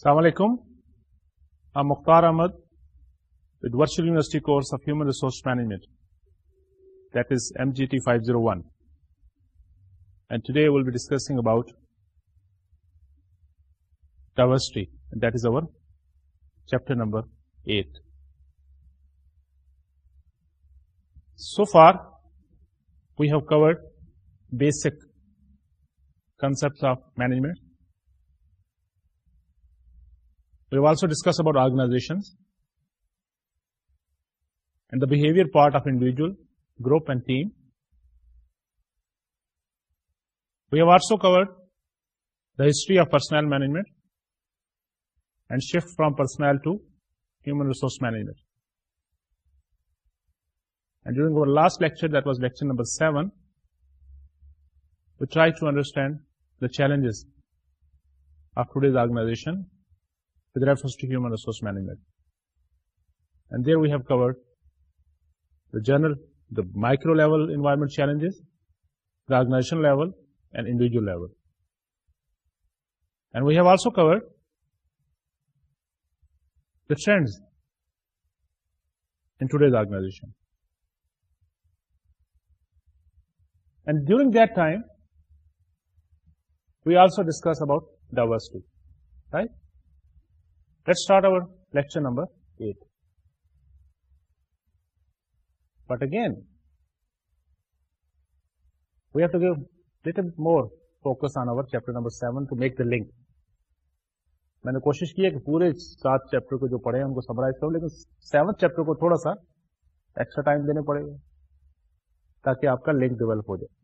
السلام علیکم ہم Mukhtar Ahmed with virtual university course of human resource management that is M G T five zero one and today will be discussing about diversity that is over chapter number eight so far we have covered basic concept of management part آفیل group and team also covered the ہى of personal management shift from personal to human resource management over last lecture number seven try to understand the challenges of today's organization with reference to human resource management. And there we have covered the general, the micro level environment challenges, the organization level, and individual level. And we have also covered the trends in today's organization. And during that time, we also discuss about diversity, right? Chapter number eight but again view ٹوٹ more focus on over chapter number seven to make the link میں نے کوشش کی ہے کہ پورے سات chapter کو جو پڑھے ہیں ان کو سمرائز کروں لیکن سیون چیپٹر کو تھوڑا سا ایکسٹرا ٹائم دینے پڑے گا تاکہ آپ کا لنک ڈیولپ ہو جائے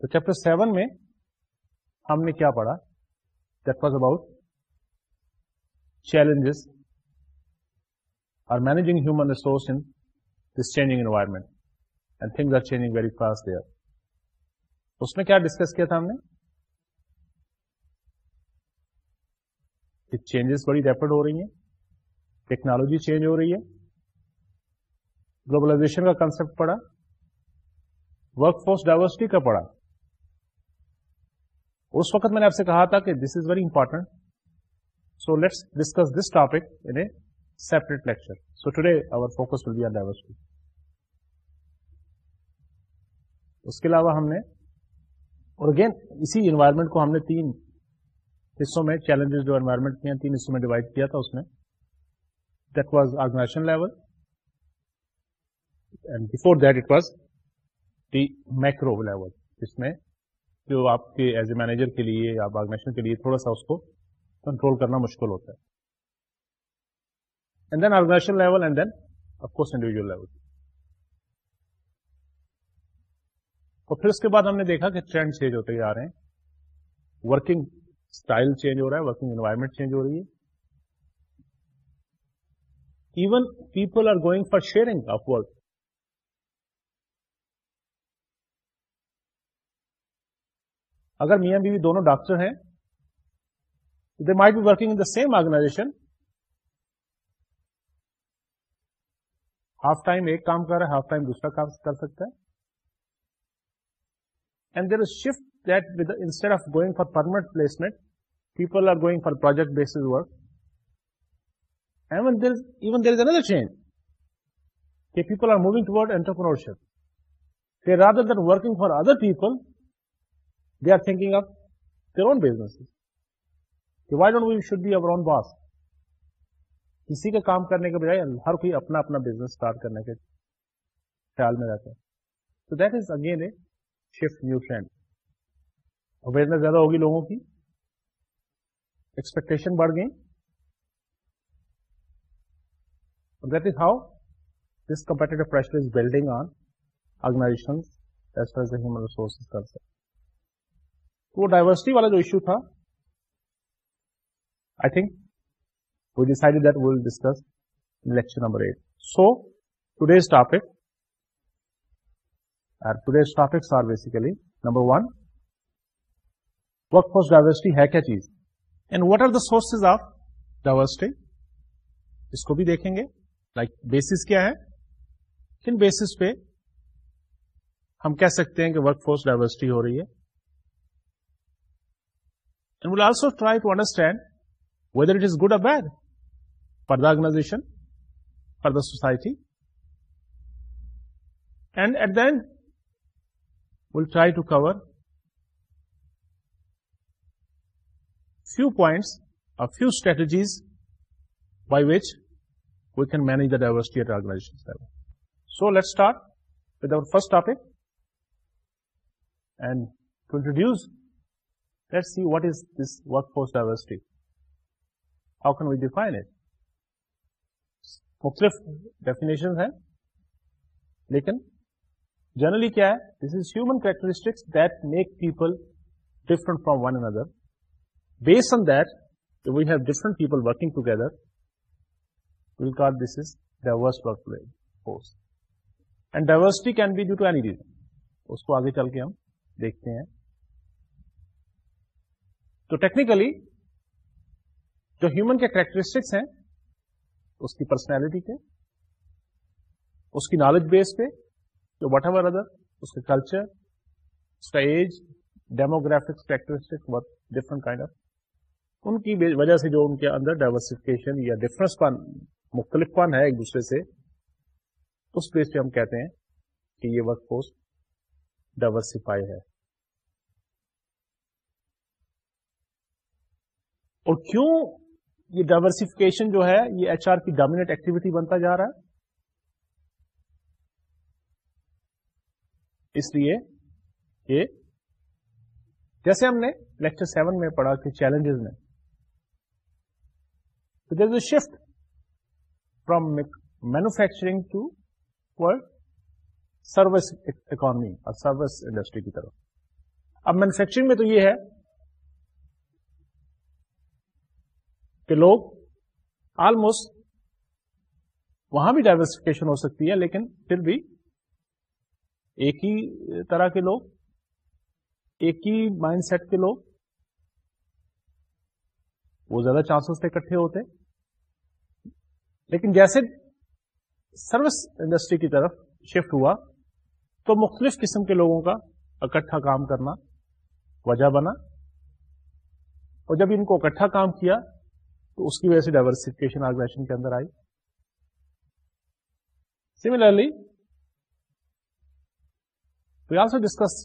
تو چیپٹر سیون میں ہم نے کیا پڑھا managing human resource in this changing environment and things are changing very fast اس میں کیا ڈسکس کیا تھا ہم نے چینجز تھوڑی ریپڈ ہو رہی ہیں ٹیکنالوجی چینج ہو رہی ہے گلوبلائزیشن کا کانسپٹ پڑا ورک فورس ڈائورسٹی کا پڑا اس وقت میں نے آپ سے کہا تھا کہ this is very important so let's discuss this topic in a separate lecture so today focus will be اس کے علاوہ ہم نے اور اگین اسی انوائرمنٹ کو ہم نے تین حصوں میں چیلنجز جو انوائرمنٹ کیا ہیں تین حصوں میں ڈیوائڈ کیا تھا اس میں that was organization level and before that it was the micro level جس میں جو آپ کے ایز اے مینیجر کے لیے یا آرگنائزیشن آرگنیشن کے لیے تھوڑا سا اس کو کنٹرول کرنا مشکل ہوتا ہے and and then then level level of course individual اور پھر اس کے بعد ہم نے دیکھا کہ ٹرینڈ چینج ہوتے جا رہے ہیں ورکنگ اسٹائل چینج ہو رہا ہے ورکنگ انوائرمنٹ چینج ہو رہی ہے even people are going for sharing of work اگر میاں بیوی دونوں ڈاکٹر ہیں they might be working in the same organization half time ایک کام کر رہا ہے ہاف ٹائم دوسرا کام کر سکتا ہے and there shift that with instead of going for permanent placement people are going for project base one there even there is another change کہ پیپل آر موونگ ٹوڈ entrepreneurship ship rather than working for other people they are think of they own business we should be اوس کسی کا کام کرنے کے بجائے ہر کوئی اپنا اپنا بزنس اسٹارٹ کرنے کے خیال میں رہتا ہے تو that is again a shift new trend awareness زیادہ ہوگی لوگوں کی ایکسپیکٹیشن بڑھ گئی that is how this pressure is building on organization as as far the human resources competitor تو وہ ڈائیورسٹی والا جو ایشو تھا I think we decide that will discuss lecture number eight so today's topic topics are basically number one workforce diversity ہے کیا چیز and what are the sources of diversity اس کو بھی دیکھیں گے لائک like بیسس کیا ہے کن بیسس پہ ہم کہہ سکتے ہیں کہ ورک فورس ڈائیورسٹی ہو رہی ہے And we'll also try to understand whether it is good or bad for the organization, for the society. And at the end, we'll try to cover few points, a few strategies by which we can manage the diversity at organization level. So let's start with our first topic. And to introduce see what is this workforce diversity how can we define it مختلف definition لیکن generally کیا ہے this is human characteristics that make people different from one another base on that we have different people working together we call this is diverse work and diversity can be due to any reason اس کو آگے چل کے ہم دیکھتے ہیں تو technically جو ہیومن کے کریکٹرسٹکس ہیں اس کی پرسنالٹی پہ اس کی نالج بیس پہ جو وٹ ایور ادر اس کے کلچر اس کا age demographics characteristic different kind of ان کی وجہ سے جو ان کے اندر ڈائیورسفکیشن یا ڈفرنس پن مختلف پن ہے ایک دوسرے سے اس بیس پہ ہم کہتے ہیں کہ یہ ورک فورس ڈائیورسفائی ہے اور کیوں یہ ڈائیورسفکیشن جو ہے یہ ایچ آر کی ڈومینٹ ایکٹیویٹی بنتا جا رہا ہے اس لیے کہ جیسے ہم نے لیکچر سیون میں پڑھا کہ چیلنجز میں there a shift from manufacturing toward service economy اور سروس انڈسٹری کی طرف اب مینوفیکچرنگ میں تو یہ ہے کہ لوگ آلموسٹ وہاں بھی ڈائیورسفکیشن ہو سکتی ہے لیکن پھر بھی ایک ہی طرح کے لوگ ایک ہی مائنڈ سیٹ کے لوگ وہ زیادہ چانسز تھے اکٹھے ہوتے لیکن جیسے سروس انڈسٹری کی طرف شفٹ ہوا تو مختلف قسم کے لوگوں کا اکٹھا کام کرنا وجہ بنا اور جب ان کو اکٹھا کام کیا تو اس کی وجہ سے ڈائیورسفکیشن آرگنائزیشن کے اندر آئی similarly we also discuss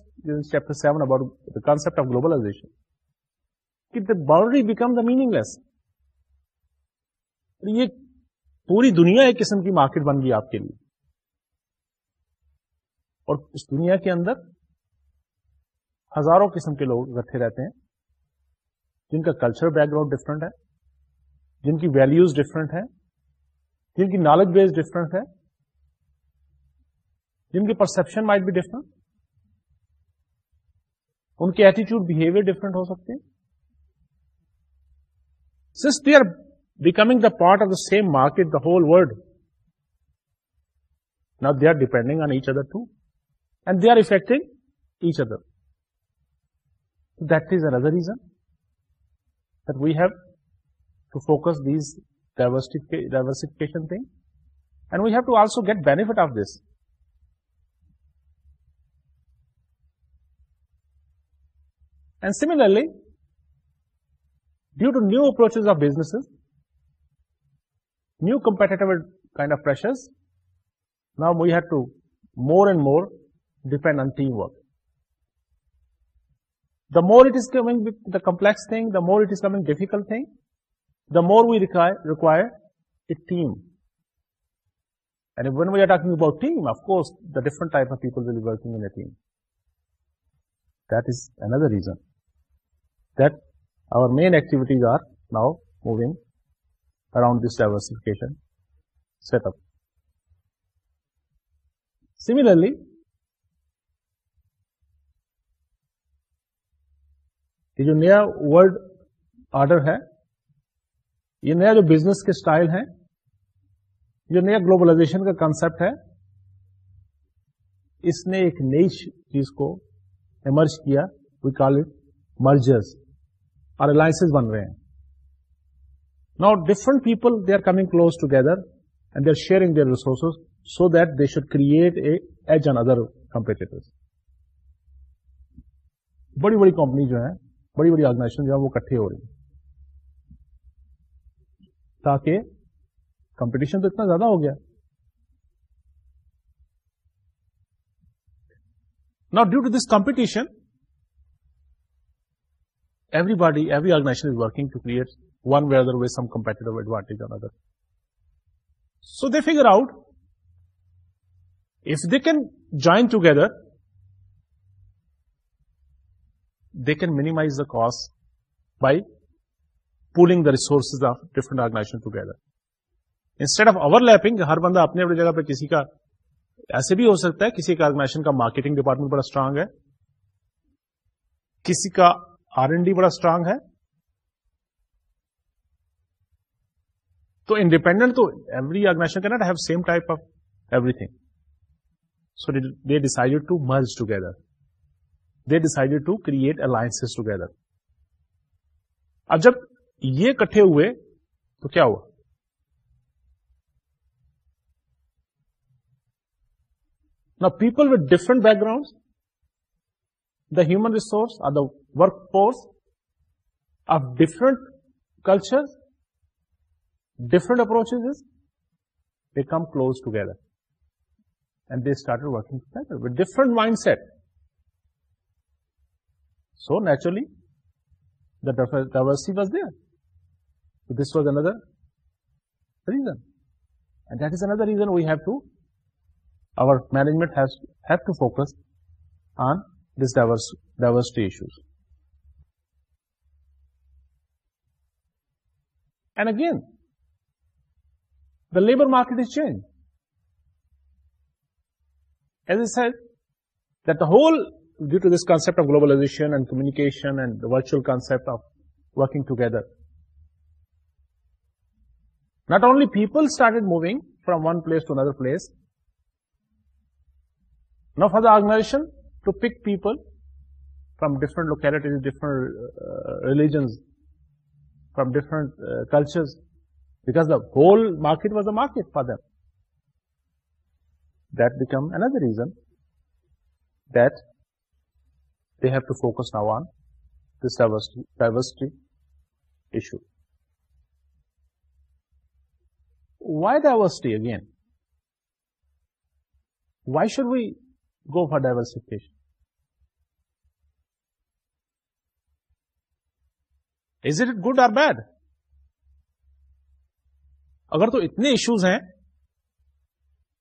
chapter seven about concept of globalization the boundary become the meaningless یہ پوری دنیا ایک قسم کی مارکیٹ بن گئی آپ کے لیے اور اس دنیا کے اندر ہزاروں قسم کے لوگ اکٹھے رہتے ہیں جن کا کلچر بیک گراؤنڈ ڈفرنٹ ہے جن کی ویلوز ڈفرنٹ ہیں جن کی نالج بیس ڈفرنٹ ہے جن کی پرسپشن مائٹ بھی ڈفرنٹ ان کے ایٹیچیوڈ بہیویئر ڈفرنٹ ہو سکتے since they are becoming the part of the same market the whole world نا they are depending on each other too and they are affecting each other that is another reason that we have to focus these diversification thing. And we have to also get benefit of this. And similarly, due to new approaches of businesses, new competitive kind of pressures, now we have to more and more depend on teamwork. The more it is coming with the complex thing, the more it is coming difficult thing, more we require a team and one why talking about team of course different type of people team this and the reason their main activities are now moving around this diversification set up similarly جو نیا world order ہے یہ نیا جو business کے style ہیں جو نیا گلوبلائزیشن کا کانسپٹ ہے اس نے ایک نئی چیز کو ایمرج کیا وی کال اٹ مرجرز اور الائنس بن رہے ہیں نا different people they are coming close together and they are sharing their resources so that they should a edge N other competitive بڑی بڑی کمپنی جو ہے بڑی بڑی آرگنائزیشن جو ہے وہ کٹھے ہو رہی ہیں تاکہ کمپٹیشن تو اتنا زیادہ ہو گیا نا due to this competition everybody every organization is working to create one way other way some competitive advantage on other so they figure out if they can join together they can minimize the cost by pooling the resources of different organization together instead of overlapping ہر بندہ اپنے اپنے جگہ پہ کسی کا ایسے بھی ہو سکتا ہے کسی کا کا آرگنائزیشن مارکیٹنگ ڈپارٹمنٹ بڑا اسٹرانگ ہے کسی کا آر ڈی بڑا اسٹرانگ ہے تو انڈیپینڈنٹ تو ایوری آرگنائزیشن کی not have same type of every thing so they decided to merge together they decided to create alliance together اب جب یہ کٹھے ہوئے تو کیا ہوا the people with different background the human resource the work Porus of different culture different approach become close together and they start working with different mind set so naturally the dish diversity was their So this was another reason. And that is another reason we have to, our management has had to focus on this diversity issues. And again, the labor market is changed. As I said, that the whole, due to this concept of globalization and communication and the virtual concept of working together, not only people started moving from one place to another place. Now for the organization to pick people from different localities, different uh, religions, from different uh, cultures, because the whole market was a market for them. That become another reason that they have to focus now on this diversity issue. Why diversity اوین why should for diversification is it good اور bad اگر تو اتنے issues ہیں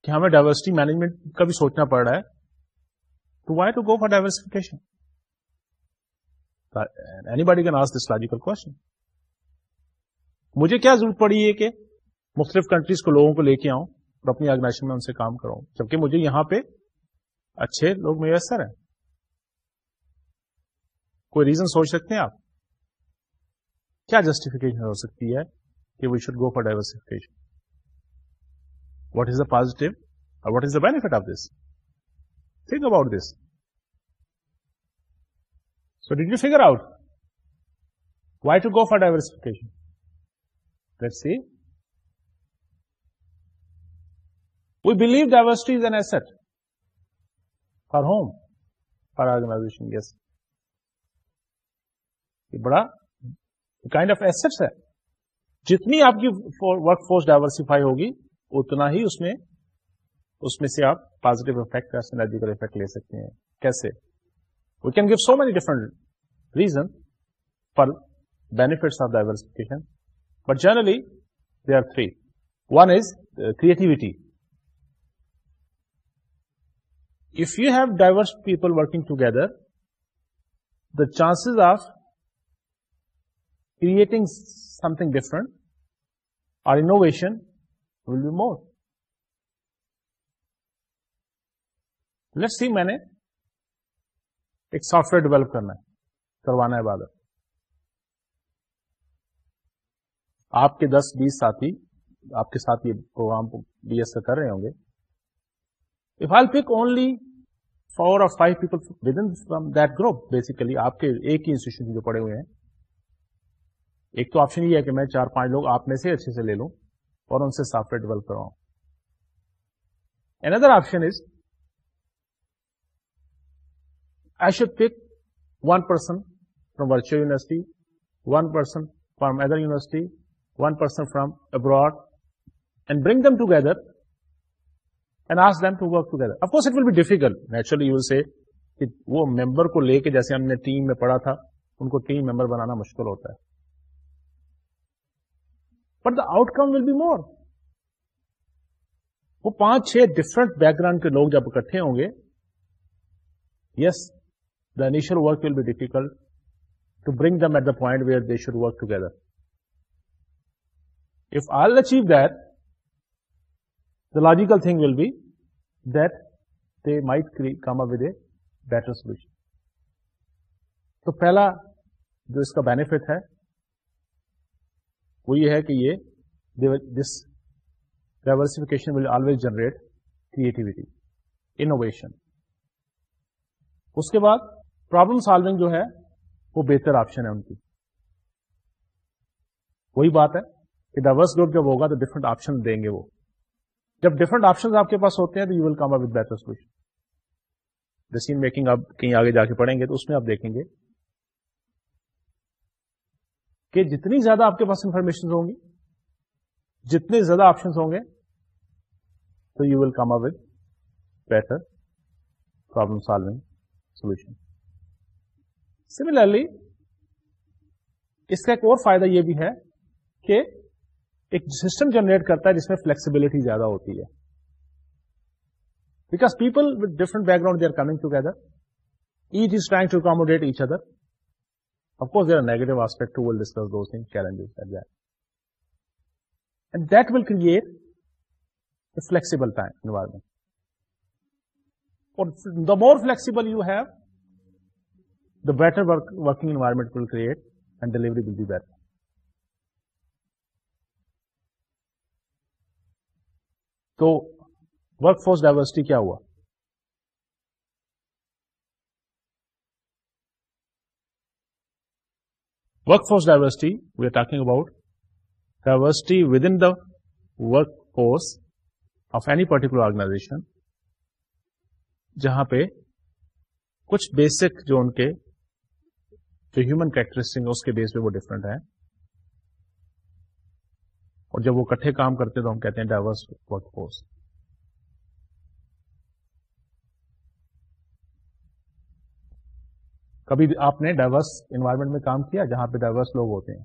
کہ ہمیں diversity management کا بھی سوچنا پڑ رہا ہے to why to go for diversification any can ask this logical question مجھے کیا ضرورت پڑی ہے کہ مختلف کنٹریز کو لوگوں کو لے کے آؤں اور اپنی آرگنائزیشن میں ان سے کام کراؤں جبکہ مجھے یہاں پہ اچھے لوگ میسر ہیں کوئی ریزن سوچ سکتے ہیں آپ کیا جسٹیفکیشن ہو سکتی ہے کہ we should go for diversification what is the positive اور what is the benefit of this think about this so did you figure out why to go for see we believe diversity is an asset for home for یہ بڑا kind of asset ہے جتنی آپ کی workforce diversify ہوگی اتنا ہی اس میں اس میں سے آپ پازیٹو افیکٹ کیسے سینجیکل افیکٹ لے سکتے ہیں کیسے we can give so many different reason for benefits of diversification but generally they are three one is creativity if you have diverse people working together, the chances of creating something different or innovation will be more. Let's see, I have a software develop to develop a software. آپ کے دس بیس ساتھی آپ کے ساتھ یہ program design کر رہے ہوں گے pick only four or five people within from group basically آپ کے ایک ہی انسٹیٹیوٹ جو پڑے ہوئے ہیں ایک تو آپشن یہ ہے کہ میں چار پانچ لوگ آ لے لوں اور ان سے سافٹ ویئر ڈیولپ کراڈ other option is I should pick one person from which university one person from other university one person from abroad and bring them together oppose it will بھی ڈیفیکلٹ نیچرلی یو سے کہ وہ ممبر کو لے کے جیسے ہم نے team میں پڑھا تھا ان کو ٹیم ممبر بنانا مشکل ہوتا ہے but the outcome will be more وہ پانچ چھ ڈفرنٹ بیک گراؤنڈ کے لوگ جب اکٹھے ہوں گے yes the initial work will be difficult to bring them at the point where they should work together if all achieve that the logical thing will be that they might come up with a better solution. تو پہلا جو اس کا benefit ہے وہ یہ ہے کہ یہ this diversification will always generate creativity innovation اس کے بعد پرابلم سالونگ جو ہے وہ بہتر آپشن ہے ان کی وہی بات ہے کہ ڈائورس گروپ جب ہوگا تو ڈفرنٹ آپشن دیں گے وہ جب ڈفرنٹ آپشن آپ کے پاس ہوتے ہیں تو you will come up better solution decision making آپ کہیں آگے جا کے پڑھیں گے تو اس میں آپ دیکھیں گے کہ جتنی زیادہ آپ کے پاس انفارمیشن ہوں گی جتنے زیادہ آپشن ہوں گے تو you will come up with better problem solving solution similarly اس کا ایک اور فائدہ یہ بھی ہے کہ ایک سسٹم جنریٹ کرتا ہے جس میں فلیکسیبلٹی زیادہ ہوتی ہے because people with different background they are coming together each is trying to accommodate each other of course negative aspect discuss will create flexible تھا more flexible you have the better working environment will create and delivery will better تو workforce diversity کیا ہوا workforce diversity we are talking about diversity within the work force of any particular organization جہاں پہ کچھ basic جو ان کے جو human کریکٹرسٹنگ اس کے بیس پہ وہ ڈفرنٹ ہیں اور جب وہ کٹھے کام کرتے تو ہم کہتے ہیں ڈائیورس ورک فورس کبھی آپ نے ڈائیورس انوائرمنٹ میں کام کیا جہاں پہ ڈائیورس لوگ ہوتے ہیں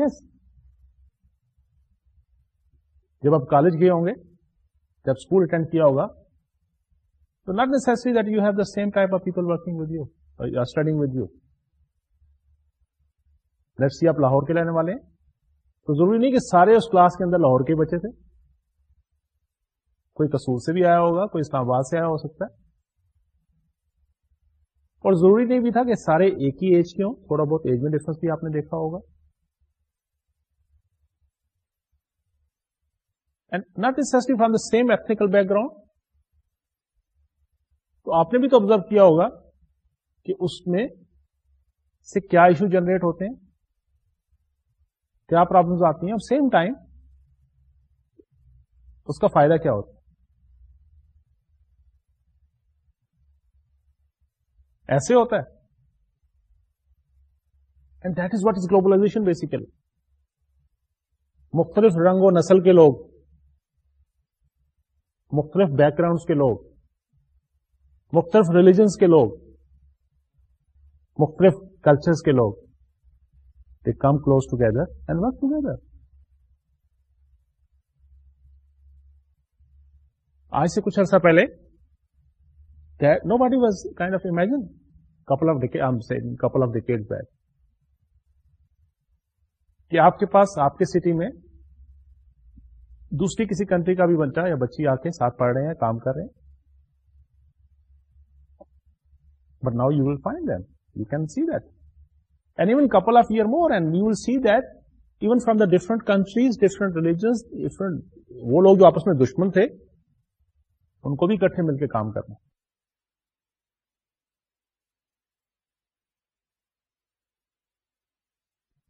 yes. جب آپ کالج گئے ہوں گے جب اسکول اٹینڈ کیا ہوگا تو not necessary that you have the same type of people working with with you you studying let see آپ لاہور کے رہنے والے ہیں تو ضروری نہیں کہ سارے اس کلاس کے اندر لاہور کے بچے تھے کوئی قصور سے بھی آیا ہوگا کوئی اسلام آباد سے آیا ہو سکتا ہے اور ضروری نہیں بھی تھا کہ سارے ایک ہی ایج کے ہوں تھوڑا بہت ایج میں ڈفرنس بھی آپ نے دیکھا ہوگا not from the same ethnical background تو آپ نے بھی تو آبزرو کیا ہوگا کہ اس میں سے کیا ایشو جنریٹ ہوتے ہیں کیا پرابلم آتی ہیں اور سیم ٹائم اس کا فائدہ کیا ہوتا ایسے ہوتا ہے and that is what is globalization basically مختلف رنگ و نسل کے لوگ مختلف بیک گراؤنڈس کے لوگ مختلف ریلیجنس کے لوگ مختلف کلچرس کے لوگ come close together and wait together آج سے کچھ عرصہ پہلے nobody was kind of imagine couple of couple of back کہ آپ کے پاس آپ کے سٹی میں دوسری کسی کنٹری کا بھی بچہ یا بچی آ کے ساتھ پڑھ رہے ہیں کام کر رہے ہیں but now you will find that you can see that couple of year more and you will see them from the different countries different religion different وہ لوگ جو آپس میں دشمن تھے ان کو بھی اکٹھے مل کے کام کر رہے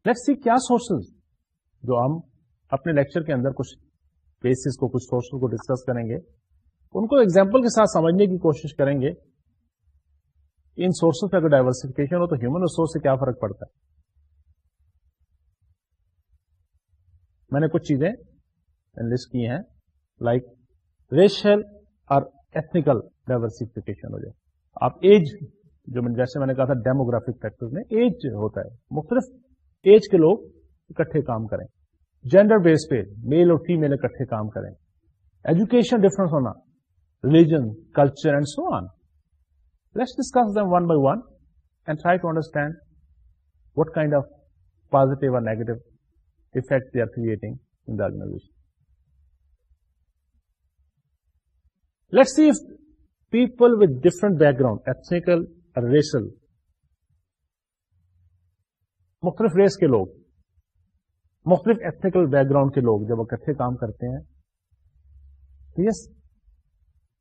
ہیں کیا سورسز جو ہم اپنے لیکچر کے اندر کچھ بیسز کو کچھ سورسل کو ڈسکس کریں گے ان کو اگزامپل کے ساتھ سمجھنے کی کوشش کریں گے ان سورسز پہ اگر ڈائیورسفکیشن ہو تو ہیومن ریسورس سے کیا فرق پڑتا ہے میں نے کچھ چیزیں کی ہیں لائک ریشل اور ہو جائے آپ ایج جو جیسے میں نے کہا تھا ڈیموگرافک فیکٹر میں ایج ہوتا ہے مختلف ایج کے لوگ اکٹھے کام کریں جینڈر بیس پہ میل اور فیمل اکٹھے کام کریں ایجوکیشن ڈفرنس ہونا religion culture and so on discuss them one by one and try to understand what kind of organization. Negative let see people with different background or racial, مختلف race کے لوگ مختلف ethnical back ground کے لوگ جب اکٹھے کام کرتے ہیں یس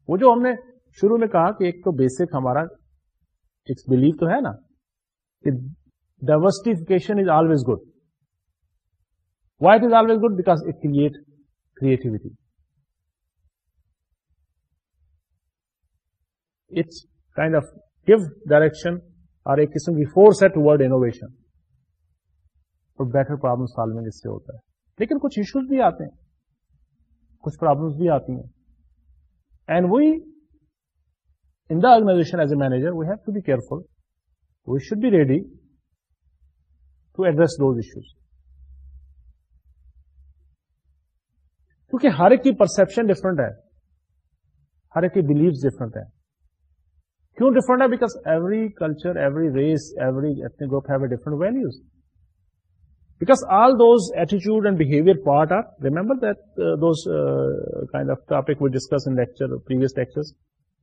وہ جو ہم نے شروع میں کہا کہ ایک تو بیسک ہمارا ایک بلیو تو ہے نا کہ diversification is always good it is always good because it create creativity direction اور ایک قسم کی فورس ہے ٹو ورڈ اور بیٹر پرابلم سالونگ اس سے ہوتا ہے لیکن کچھ ایشوز بھی آتے ہیں کچھ پرابلمس بھی آتی ہیں اینڈ وہی in the organization as a manager, we have to be careful. We should be ready to address those issues. کیونکہ ہر ایک کی پرسپشن ڈفرنٹ ہے ہر ایک کی بلیف ڈفرنٹ ہے کیوں ڈفرنٹ ہے because every culture every race every group have a different values because all those ایٹیچیوڈ and behaviour part are remember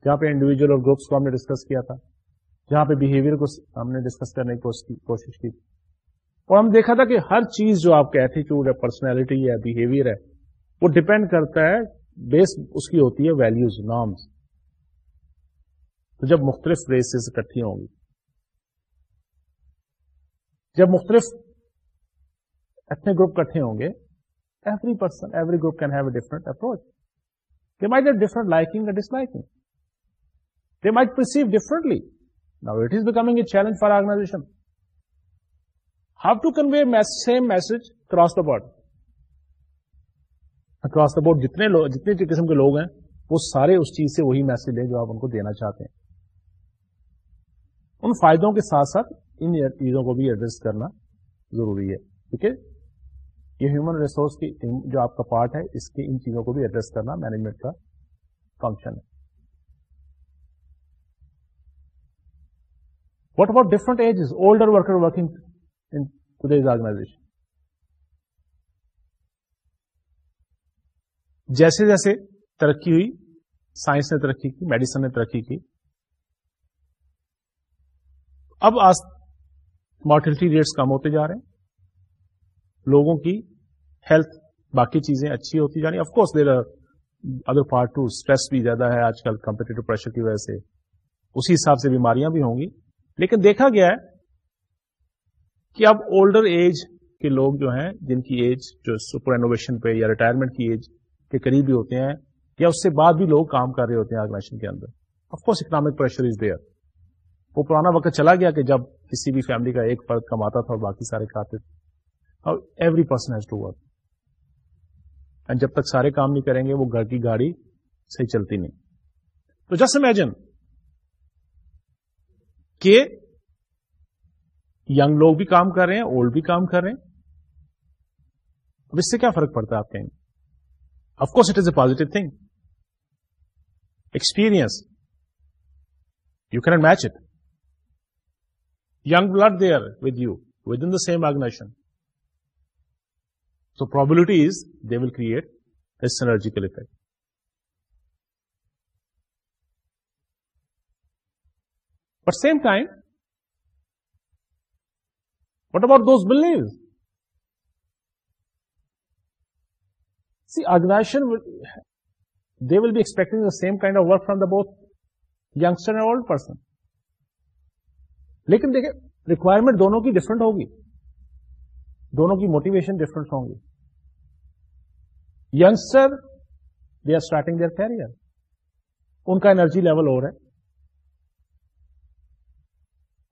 جہاں پہ انڈیویجل گروپس کو ہم نے ڈسکس کیا تھا جہاں پہ بہیویئر کو ہم نے ڈسکس کرنے کی کوشش کی اور ہم دیکھا تھا کہ ہر چیز جو آپ کا ایٹیچیوڈ ہے پرسنالٹی ہے بہیویئر ہے وہ ڈپینڈ کرتا ہے بیس اس کی ہوتی ہے ویلوز نارمس تو جب مختلف ریسز اکٹھی ہوں گی جب مختلف اتنے گروپ کٹھے ہوں گے every person every group can have a different approach they may different liking disliking might to convey become a challenge for organization how to convey across the board جتنے جتنے کے لوگ ہیں وہ سارے اس چیز سے وہی میسج ہے جو آپ ان کو دینا چاہتے ہیں ان فائدوں کے ساتھ ساتھ ان چیزوں کو بھی ایڈریس کرنا ضروری ہے ٹھیک ہے یہ ہیومن ریسورس کی جو آپ کا پارٹ ہے اس کے ان چیزوں کو بھی ایڈریس کرنا مینجمنٹ کا فنکشن ہے what about different ages older workers organization جیسے جیسے ترقی ہوئی سائنس نے ترقی کی میڈیسن نے ترقی کی اب آج مارٹلٹی ریٹس کم ہوتے جا رہے ہیں لوگوں کی ہیلتھ باقی چیزیں اچھی ہوتی جا رہی course there other part to stress بھی زیادہ ہے آج کل کمپیٹیٹو پریشر کی وجہ سے اسی حساب سے بیماریاں بھی ہوں گی لیکن دیکھا گیا ہے کہ اب اولڈر ایج کے لوگ جو ہیں جن کی ایج جو سپر انوویشن پہ یا ریٹائرمنٹ کی ایج کے قریب بھی ہوتے ہیں یا اس سے بعد بھی لوگ کام کر رہے ہوتے ہیں آرگنائزیشن کے اندر course economic pressure is there وہ پرانا وقت چلا گیا کہ جب کسی بھی فیملی کا ایک فرد کماتا تھا اور باقی سارے کھاتے تھے اور every person has to work and جب تک سارے کام نہیں کریں گے وہ گھر کی گاڑی صحیح چلتی نہیں تو جسٹ امیجن کہ یگ لوگ بھی کام کر رہے ہیں اولڈ بھی کام کر رہے ہیں اب اس سے کیا فرق پڑتا ہے آپ کہیں of course it is a positive thing experience you can't match it young blood they are with you within the same organization so probability is they will create a synergical effect same kind what O this billings organization they will be expecting same kind of work from the both youngster and old person لیکن دیکھئے requirement دونوں کی different ہوگی دونوں کی motivation different ہوں گی youngster they are starting their career ان کا اینرجی لیول اور ہے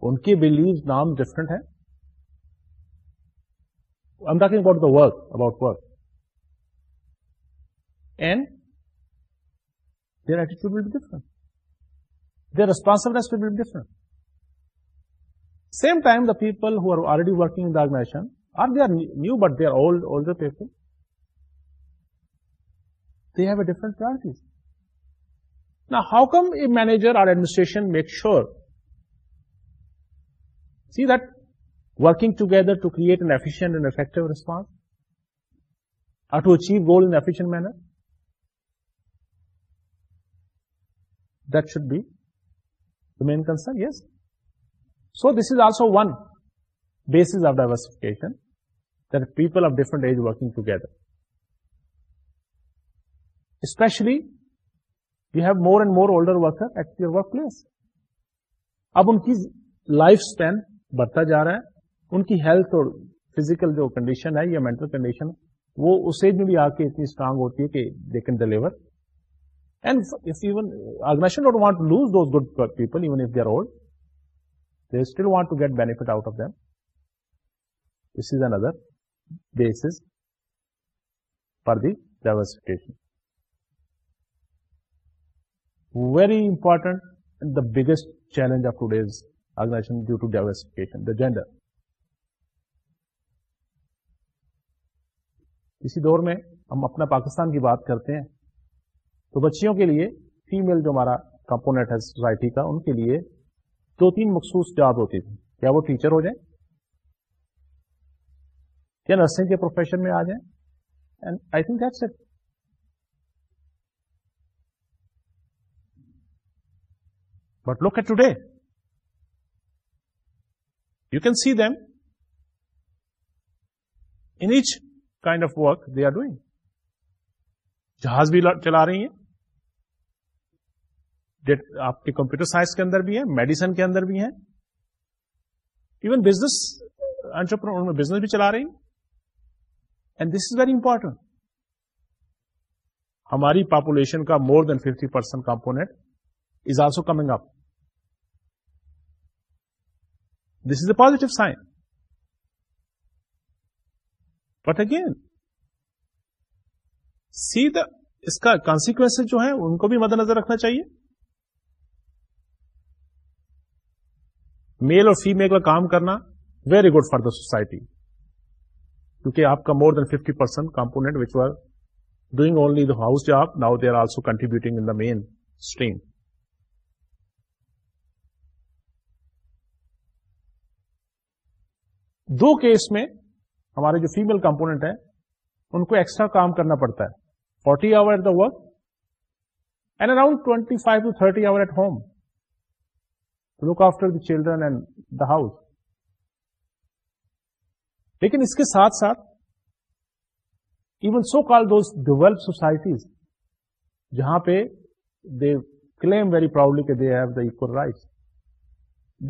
ان کی بلیو نام ڈفرنٹ ہے باؤٹ دا ورک اباؤٹ وک and they eighty different they are responsible different same time the people who are already working دشن are they are new but they are old people they have a different کی how come E manager or administration make sure See that working together to create an efficient and effective response or to achieve goal in an efficient manner, that should be the main concern, yes. So this is also one basis of diversification, that people of different age working together. Especially, you have more and more older workers at your workplace. Ab unki lifespan بڑھتا جا رہا ہے ان کی health اور physical جو condition ہے یا مینٹل کنڈیشن وہ اسے آ کے اتنی اسٹرانگ ہوتی ہے کہ they can deliver and want lose those good people even old they still want to get benefit out of this is another base for the diversification very important the biggest challenge of today's due to diversification gender اسی دور میں ہم اپنا پاکستان کی بات کرتے ہیں تو بچیوں کے لیے فیمل جو ہمارا کمپونیٹ ہے سوسائٹی کا ان کے لیے دو تین مخصوص جاب ہوتی تھی کیا وہ ٹیچر ہو جائیں کیا نرسنگ کے پروفیشن میں آ جائیں and I think that's it but look at today can see them each kind of work they are doing جہاز بھی چلا رہی ہیں آپ کے کمپیوٹر سائنس کے اندر بھی ہیں میڈیسن کے اندر بھی ہیں ایون بزنس اینٹرپر بزنس بھی چلا رہی ہیں and this is very important ہماری پاپولیشن کا more than fifty percent component is also coming up positive sign But again see the اس کا کانسیکوینس جو ہے ان کو بھی مد نظر رکھنا چاہیے میل اور فیمل کا کام کرنا very good for the society کیونکہ آپ کا more than fifty percent component which are doing only the house job now they are also contributing in the mainstream دو کیس میں ہمارے جو فیمل کمپونیٹ ہیں ان کو ایکسٹرا کام کرنا پڑتا ہے forty hour at the work and around twenty five to thirty hour at home look after the children and the house لیکن اس کے ساتھ ساتھ even so call those develop societies جہاں پہ دے کلیم ویری پراؤڈلی کہ they have the equal right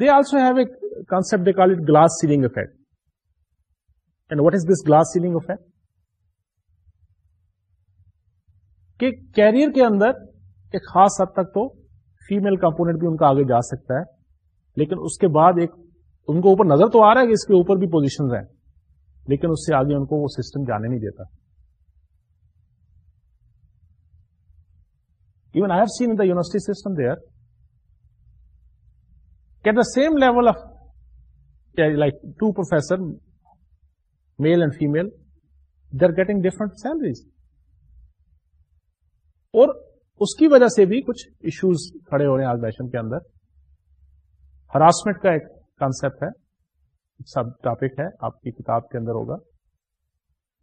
they also have a concept they call it glass ceiling effect what is this glass ceiling of a کہ career کے اندر ایک خاص حد تک تو فیمل کمپونیٹ بھی ان کا آگے جا سکتا ہے لیکن اس کے بعد ایک ان کو اوپر نظر تو آ رہا ہے کہ اس کے اوپر بھی پوزیشن ہیں لیکن اس سے آگے ان کو وہ سسٹم جانے نہیں دیتا even I have seen the university system they are the same level of like to professor male and female they are getting different salaries اور اس کی وجہ سے بھی کچھ ایشوز کھڑے ہو رہے ہیں آج بیشن کے اندر ہراسمنٹ کا ایک کانسپٹ ہے سب ٹاپک ہے آپ کی کتاب کے اندر ہوگا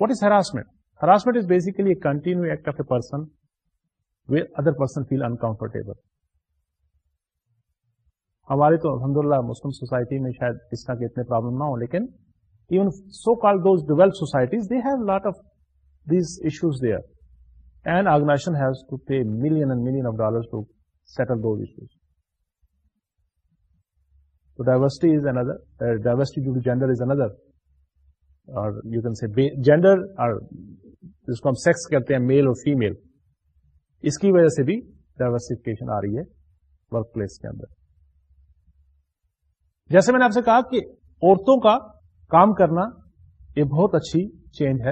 what is harassment harassment is basically continue act of a person other person feel uncomfortable ہمارے تو الحمد للہ مسلم سوسائٹی میں شاید اس طرح کے اتنے پرابلم نہ ہو لیکن سو کال دو سوسائٹیز اندر اور جینڈر اور جس کو ہم سیکس کہتے ہیں میل اور فیمل اس کی وجہ سے بھی ڈائورسکیشن آ رہی ہے ورک پلیس کے اندر جیسے میں نے آپ سے کہا کہ عورتوں کا کام کرنا یہ بہت اچھی چینج ہے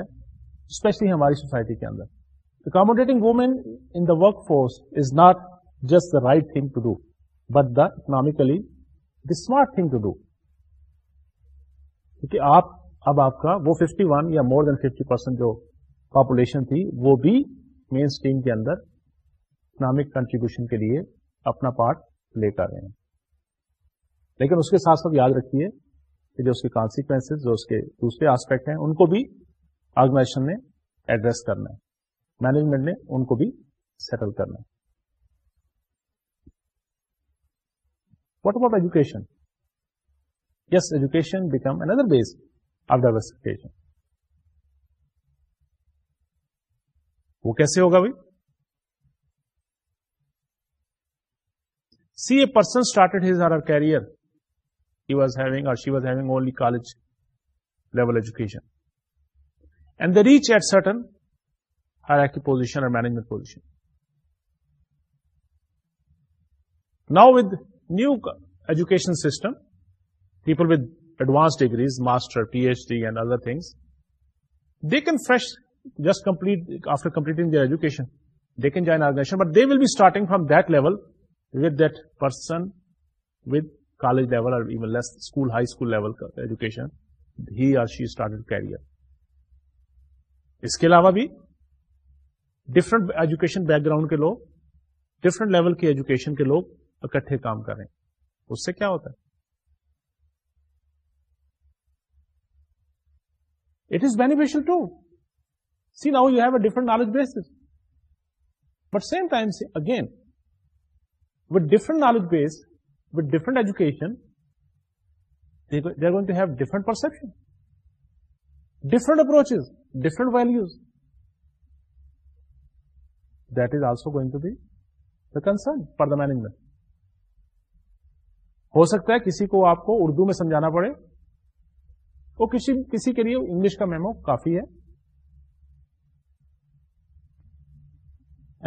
اسپیشلی ہماری سوسائٹی کے اندر accommodating women in the work force is not just the right thing to do but the economically the smart thing to do کیونکہ آپ اب آپ کا وہ 51 یا مور دین 50 پرسینٹ جو پاپولیشن تھی وہ بھی مین اسٹریم کے اندر اکنامک کنٹریبیوشن کے لیے اپنا پارٹ لے کر رہے ہیں لیکن اس کے ساتھ ساتھ یاد رکھیے کہ جو جو اس اس کے کے کانسیکوینس دوسرے آسپیکٹ ہیں ان کو بھی آرگنائزیشن نے ایڈریس کرنا ہے مینجمنٹ نے ان کو بھی سیٹل کرنا ہے what about education yes education become another base of diversification وہ کیسے ہوگا بھائی see a person started his or career he was having or she was having only college level education. And they reach at certain hierarchy position or management position. Now with new education system, people with advanced degrees, master, PhD and other things, they can after completing their education, they can join organization, but they will be starting from that level with that person with college level اور even less school high school level کا education he or she started career اس کے علاوہ بھی different education background کے لوگ different level کے education کے لوگ اکٹھے کام کر رہے ہیں اس سے کیا ہوتا ہے اٹ از بیشل to see now you have a different knowledge base but same time سے again with different knowledge base with different different education going to have different perception, different approaches, different values. That is also going to be the concern for the management. ہو سکتا ہے کسی کو آپ کو اردو میں سمجھانا پڑے وہ کسی کسی کے لیے انگلش کا میمو کافی ہے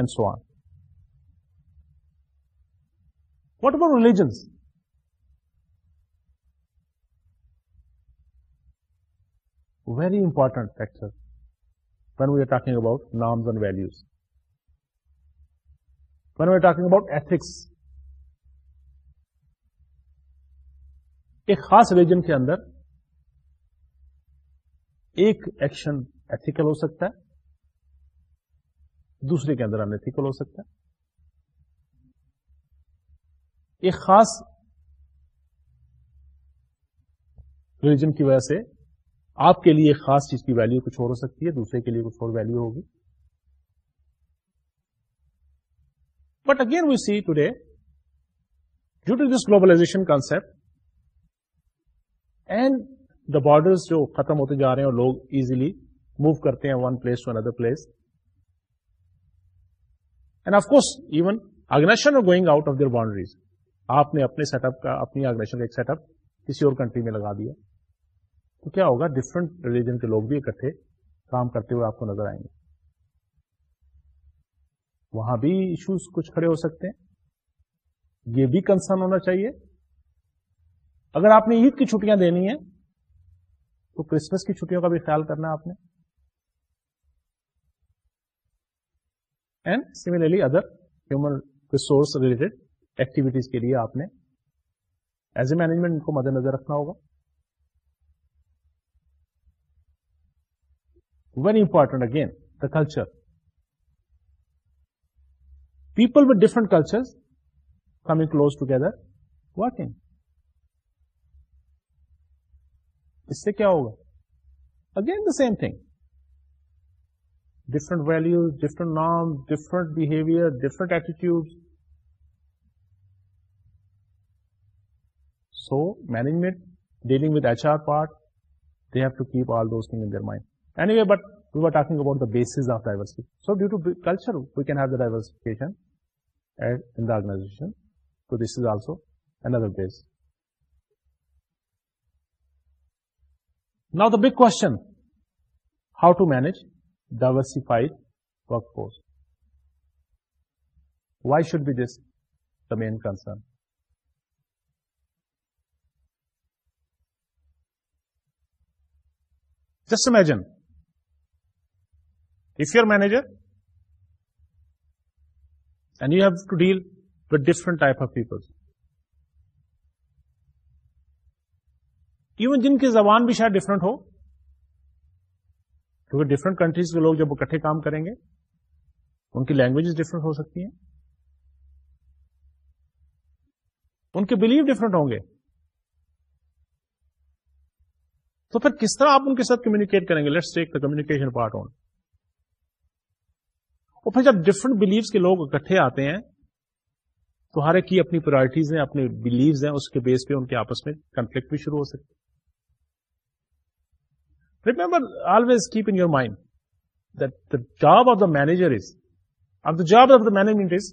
and so on about religion is very important factor when we are talking about norms and values when we are talking about ethics ایک خاص ریلیجن کے اندر ایک ایکشن ایتھیکل ہو سکتا ہے دوسرے کے اندر انتھیکل ہو سکتا ہے ایک خاص ریلیجن کی وجہ سے آپ کے لیے ایک خاص چیز کی ویلو کچھ اور ہو سکتی ہے دوسرے کے لیے کچھ اور ویلو ہوگی but again we see today due to this globalization concept and the border جو ختم ہوتے جا رہے ہیں اور لوگ ایزیلی موو کرتے ہیں one place to another place and of course even ignition are going out of their boundaries آپ نے اپنے سیٹ اپ کا اپنی کا ایک سیٹ اپ کسی اور کنٹری میں لگا دیا تو کیا ہوگا ڈفرنٹ ریلیجن کے لوگ بھی اکٹھے کام کرتے ہوئے آپ کو نظر آئیں گے وہاں بھی ایشوز کچھ کھڑے ہو سکتے ہیں یہ بھی کنسرن ہونا چاہیے اگر آپ نے عید کی چھٹیاں دینی ہیں تو کرسمس کی چھٹیوں کا بھی خیال کرنا آپ نے and similarly other human resource related activities کے لیے آپ نے ایز اے مینجمنٹ ان کو مد نظر رکھنا ہوگا very important again the culture people with different culture coming close together واٹین اس سے کیا ہوگا again the same thing different values different نام different behaviour different attitude So management dealing with HR part, they have to keep all those things in their mind. Anyway, but we were talking about the basis of diversity. So due to culture, we can have the diversification in the organization. So this is also another base. Now the big question, how to manage diversified workforce? Why should be this the main concern? Imagine as manager and you have to deal وفرنٹ type of people even جن کی زبان بھی شاید different ہو کیونکہ different countries کے لوگ جب اکٹھے کام کریں گے ان کی لینگویج ڈفرینٹ ہو سکتی ہیں ان کے بلیو ڈفرینٹ ہوں گے تو پھر کس طرح آپ ان کے ساتھ کمیونیکیٹ کریں گے let's take the communication part on اور پھر جب ڈفرنٹ بلیوس کے لوگ اکٹھے آتے ہیں تو ہر ایک کی اپنی پرائرٹیز ہیں اپنی بلیوز ہیں اس کے بیس پہ ان کے آپس میں کنفلکٹ بھی شروع ہو سکتے remember always keep in your mind the job of the manager is of the job of the management is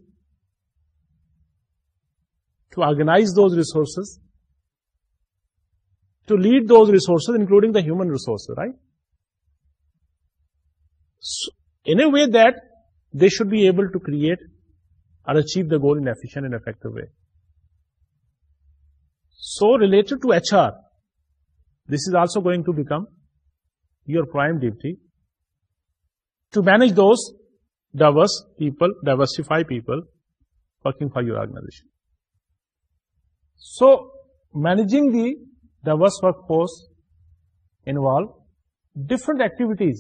to organize those resources to lead those resources, including the human resources, right? So in a way that they should be able to create and achieve the goal in an efficient and effective way. So related to HR, this is also going to become your prime duty to manage those diverse people, diversify people working for your organization. So managing the وس work force involve different activities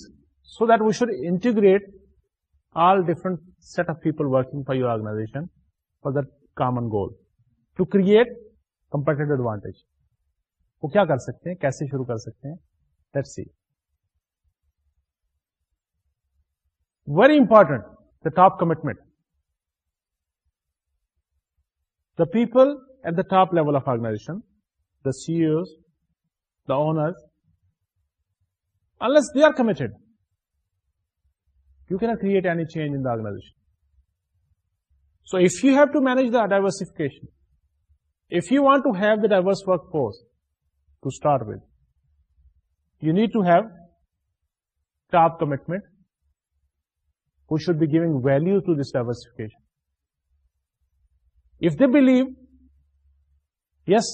so that we should integrate all different set of people working for your organization for their common goal to create comp advantage وہ کیا کر سکتے ہیں کیسے شروع کر سکتے ہیں very important the top commitment the people at the top level of organization the CEOs, the owners, unless they are committed, you cannot create any change in the organization. So if you have to manage the diversification, if you want to have the diverse workforce to start with, you need to have top commitment who should be giving value to this diversification. If they believe, yes,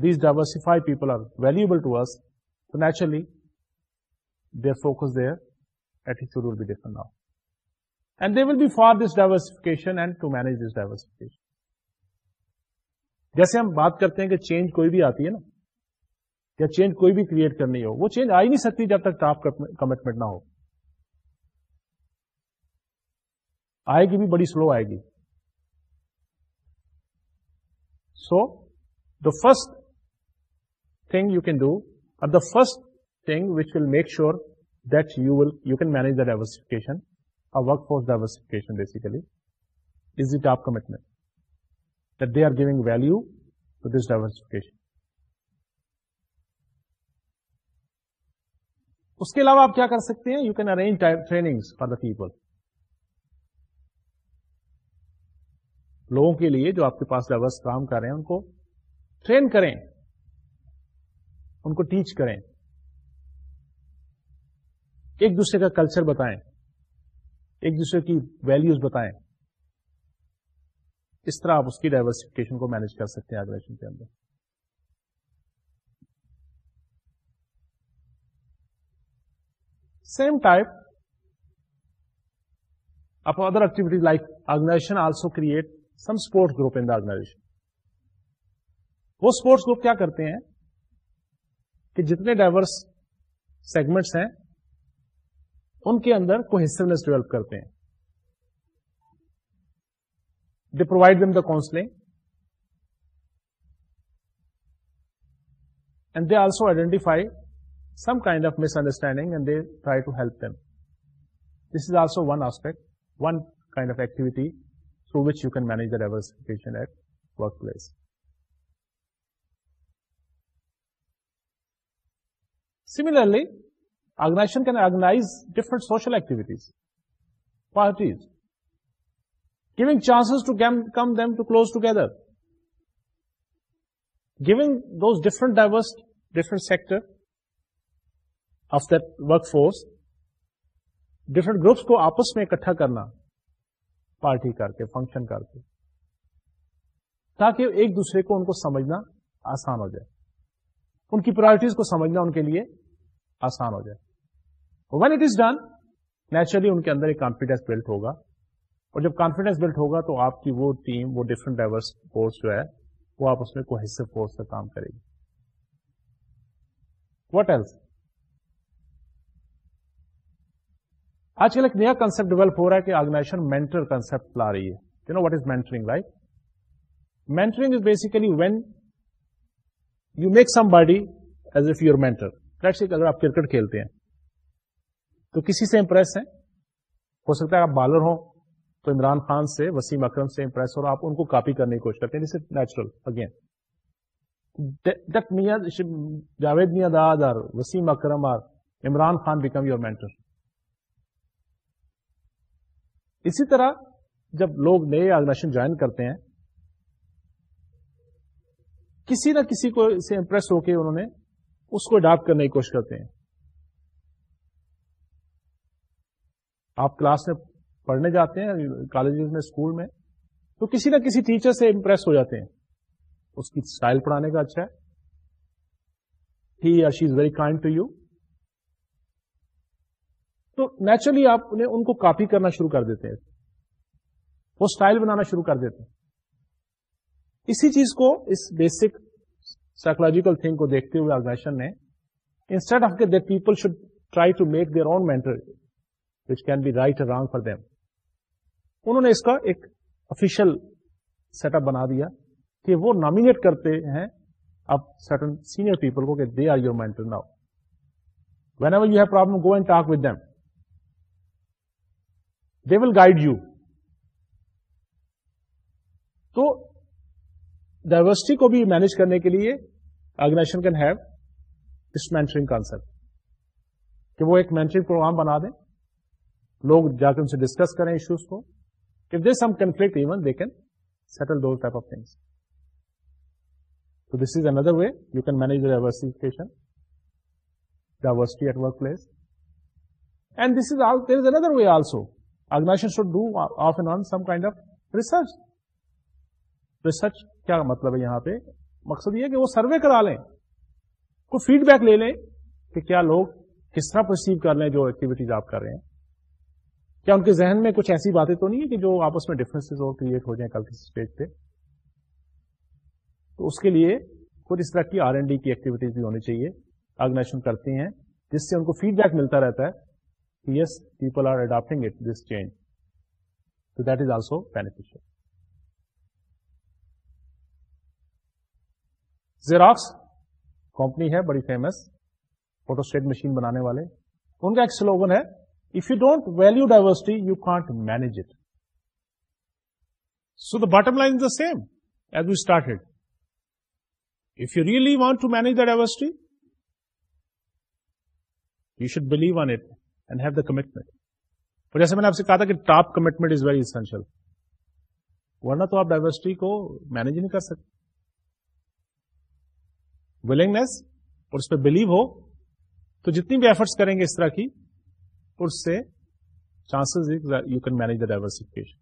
people are valuable to ارچرلی their they eighty will be ڈیفراؤ and they will be for this diversification and to manage this diversification جیسے ہم بات کرتے ہیں کہ change کوئی بھی آتی ہے نا یا چینج کوئی بھی کریٹ کرنی ہو وہ چینج آ ہی نہیں سکتی جب تک ٹاپ کمٹمنٹ نہ ہو آئے گی بھی بڑی سلو آئے گی so the first you can do or the first thing which will make sure دیک one manage the diversification basically آپ commitment they are given value to this diversification اس کے علاوہ آپ کیا کر سکتے ہیں you can arrange training for the people لوگوں کے لیے جو آپ کے پاس ڈائورس کام کر رہے ہیں ان کو ٹرین کریں ان کو ٹیچ کریں ایک دوسرے کا کلچر بتائیں ایک دوسرے کی ویلوز بتائیں اس طرح آپ اس کی ڈائیورسفکیشن کو مینج کر سکتے ہیں آرگنیجیشن کے اندر same type of other activities like organization also create some sports group in the organization وہ اسپورٹس گروپ کیا کرتے ہیں کہ جتنے ڈائیورس سیگمنٹس ہیں ان کے اندر کوہسونیس ڈیولپ کرتے ہیں they provide them the counselling and they also identify some kind of misunderstanding and they try to help them this is also one aspect one kind of activity through which you can manage the diversification at work place similarly organization can organize different social activities parties giving chances to game come them to close together giving those different diversity different sector of work force different groups کو آپس میں اکٹھا کرنا party کر کے function کر کے تاکہ ایک دوسرے کو ان کو سمجھنا آسان ہو جائے ان کی پرائرٹیز کو سمجھنا ان کے لیے آسان ہو جائے when it is done naturally ان کے اندر ایک کانفیڈینس بلٹ ہوگا اور جب کانفیڈینس بلٹ ہوگا تو آپ کی وہ ٹیم وہ ڈفرنٹ ڈائیورس فورس جو ہے وہ آپ اس میں کو حصے فورس کام کرے گی واٹ ایل آج کل ایک نیا کنسپٹ ڈیولپ ہو رہا ہے کہ آرگنائزیشن مینٹر کنسپٹ لا رہی ہے you know what is mentoring like mentoring is basically when you make somebody as of your mentor اگر آپ کرکٹ کھیلتے ہیں تو کسی سے امپریس ہیں ہو سکتا ہے آپ بالر ہوں تو عمران خان سے وسیم اکرم سے امپریس اور آپ ان کو کاپی کرنے کی کوشش کرتے ہیں natural again Javed Miandad Wasim Akram or Imran Khan become your mentor اسی طرح جب لوگ نئے آرگنائزیشن جوائن کرتے ہیں کسی نہ کسی کو امپریس ہو کے انہوں نے اس کو اڈاپٹ کرنے کی کوشش کرتے ہیں آپ کلاس میں پڑھنے جاتے ہیں کالجز میں اسکول میں تو کسی نہ کسی ٹیچر سے امپریس ہو جاتے ہیں اس کی اسٹائل پڑھانے کا اچھا ہے he she is very kind to you تو نیچرلی آپ نے ان کو کاپی کرنا شروع کر دیتے ہیں وہ اسٹائل بنانا شروع کر دیتے ہیں اسی چیز کو اس بیسک سائیکولوجیکل تھنگ کو دیکھتے ہوئے آرگنائزیشن نے instead of that people should try to make their own mentor which can be right and wrong for them انہوں نے اس کا ایک آفیشیل سیٹ اپ بنا دیا کہ وہ نامینیٹ کرتے ہیں اب سرٹن سینئر پیپل کو کہ they are your mentor now whenever you have problem go and talk with them they will guide you تو ڈائیورسٹی کو بھی مینج کرنے کے لیے آرگنائزیشن کین ہیو اس مینٹرنگ کانسپٹ کہ وہ ایک مینٹرنگ پروگرام بنا دیں لوگ جا کے ان سے ڈسکس کریں ایشوز کو if this some conflict even they can settle those type of things تو this is another way you can manage the diversification diversity at work place and this is there is another way also organization should do off and on some kind of research research کیا مطلب ہے یہاں پہ مقصد یہ کہ وہ survey کرا لیں کو فیڈ بیک لے لیں کہ کیا لوگ کس طرح پرسیو کر لیں جو ایکٹیویٹیز آپ کر رہے ہیں کیا ان کے ذہن میں کچھ ایسی باتیں تو نہیں ہے کہ جو آپس میں ڈفرینس اور کریٹ ہو جائیں کل کسی اسٹیج پہ تو اس کے لیے کچھ اس طرح کی آر این ڈی کی ایکٹیویٹیز بھی ہونی چاہیے آرگنائزیشن کرتی ہیں جس سے ان کو فیڈ بیک ملتا رہتا ہے کہ yes people are adapting it this change تو that is also beneficial Xerox company ہے بڑی فیمس فوٹو اسٹیٹ مشین بنانے والے ان کا ایک سلوگن ہے if you don't value diversity you can't manage it so the bottom line is the same as we start if you really want to manage the diversity you should believe on it and have the commitment اور جیسے میں نے آپ سے کہا تھا کہ top commitment is very essential ورنہ تو آپ ڈائورسٹی کو مینج نہیں کر سکتے ولنگنیس اور اس پہ بلیو ہو تو جتنی بھی ایفرٹس کریں گے اس طرح کی اس سے chance you can manage the diversification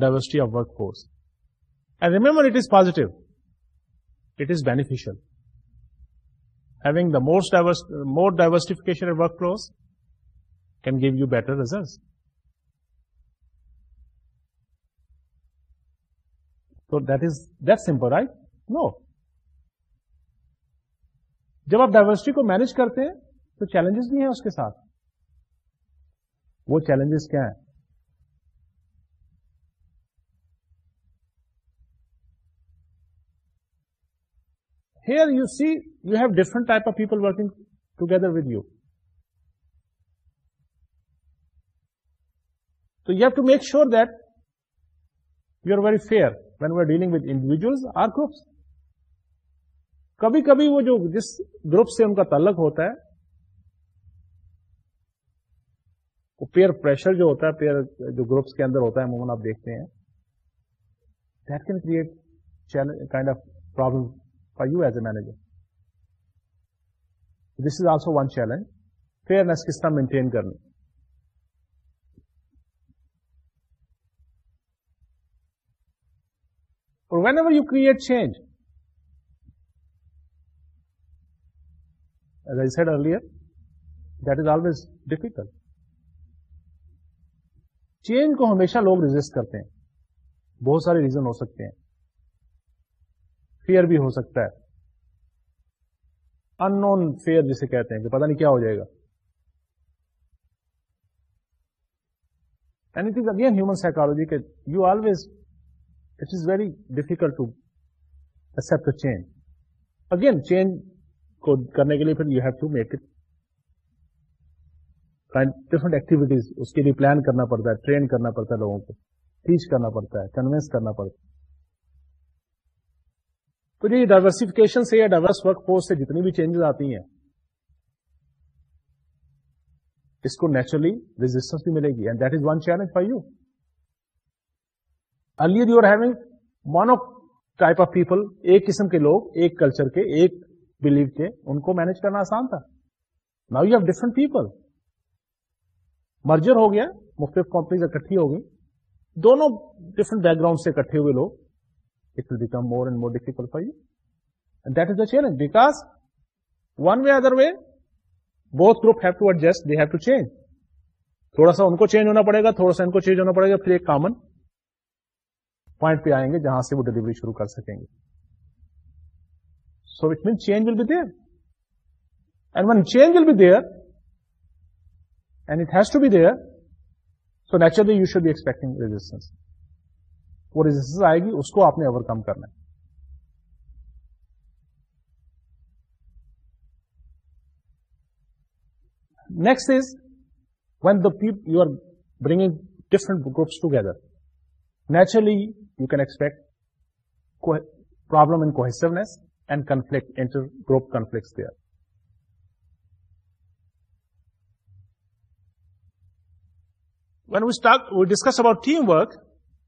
diversity of work force and remember it is positive it is beneficial having the most more work diversifications can give you better result تو that is that simple right نو جب آپ diversity کو manage کرتے ہیں تو challenges بھی ہیں اس کے ساتھ وہ چیلنجز کیا ہیں you see you have different type of people working together with you تو you have to make sure that you are very fair when you are dealing with individuals or groups کبھی کبھی وہ جو جس group سے ان کا تعلق ہوتا ہے وہ پیئر پریشر جو ہوتا ہے پیئر جو گروپس کے اندر ہوتا ہے عموماً آپ دیکھتے ہیں that can create kind of problem for you as a manager this is also one challenge fairness کس طرح مینٹین کرنی اور whenever you create change دلویز difficult change کو ہمیشہ لوگ ریزسٹ کرتے ہیں بہت سارے ریزن ہو سکتے ہیں فیئر بھی ہو سکتا ہے ان نون فیئر جسے کہتے ہیں پتا نہیں کیا ہو جائے گا anything again human psychology کے you always it is very difficult to accept change again change کو کرنے کے لیے پھر you have to make it different activities اس کے لیے پلان کرنا پڑتا ہے ٹرین کرنا پڑتا ہے لوگوں کو ٹیچ کرنا پڑتا ہے کنوینس کرنا پڑتا ہے تو یہ ڈائوریشن سے یا ورک فورس سے جتنی بھی چینجز آتی ہیں اس کو نیچرلی ریزسٹنس بھی ملے گی and that is one challenge for you you are having of type of people ایک قسم کے لوگ ایک کلچر کے ایک بلیو کے ان کو مینج کرنا آسان تھا نا you have different people merger ہو گیا مختلف کمپنیز اکٹھی ہو گئی دونوں ڈفرنٹ بیک گراؤنڈ سے اکٹھے ہوئے لوگ it will become more and more difficult for you and that is the challenge because one way other way بہت group have to adjust they have to change تھوڑا سا ان کو چینج ہونا پڑے گا تھوڑا سا ان کو چینج ہونا پڑے گا پھر ایک کامن پوائنٹ پہ آئیں گے جہاں سے وہ ڈلیوری شروع کر سکیں گے So it means change will be there. And when change will be there, and it has to be there, so naturally you should be expecting resistance. وہ ریزسٹنس آئے گی اس کو آپ نے اوور کم کرنا ہے next is when the people you are bringing different groups together naturally you can expect problem ان کو conflict inter group conflict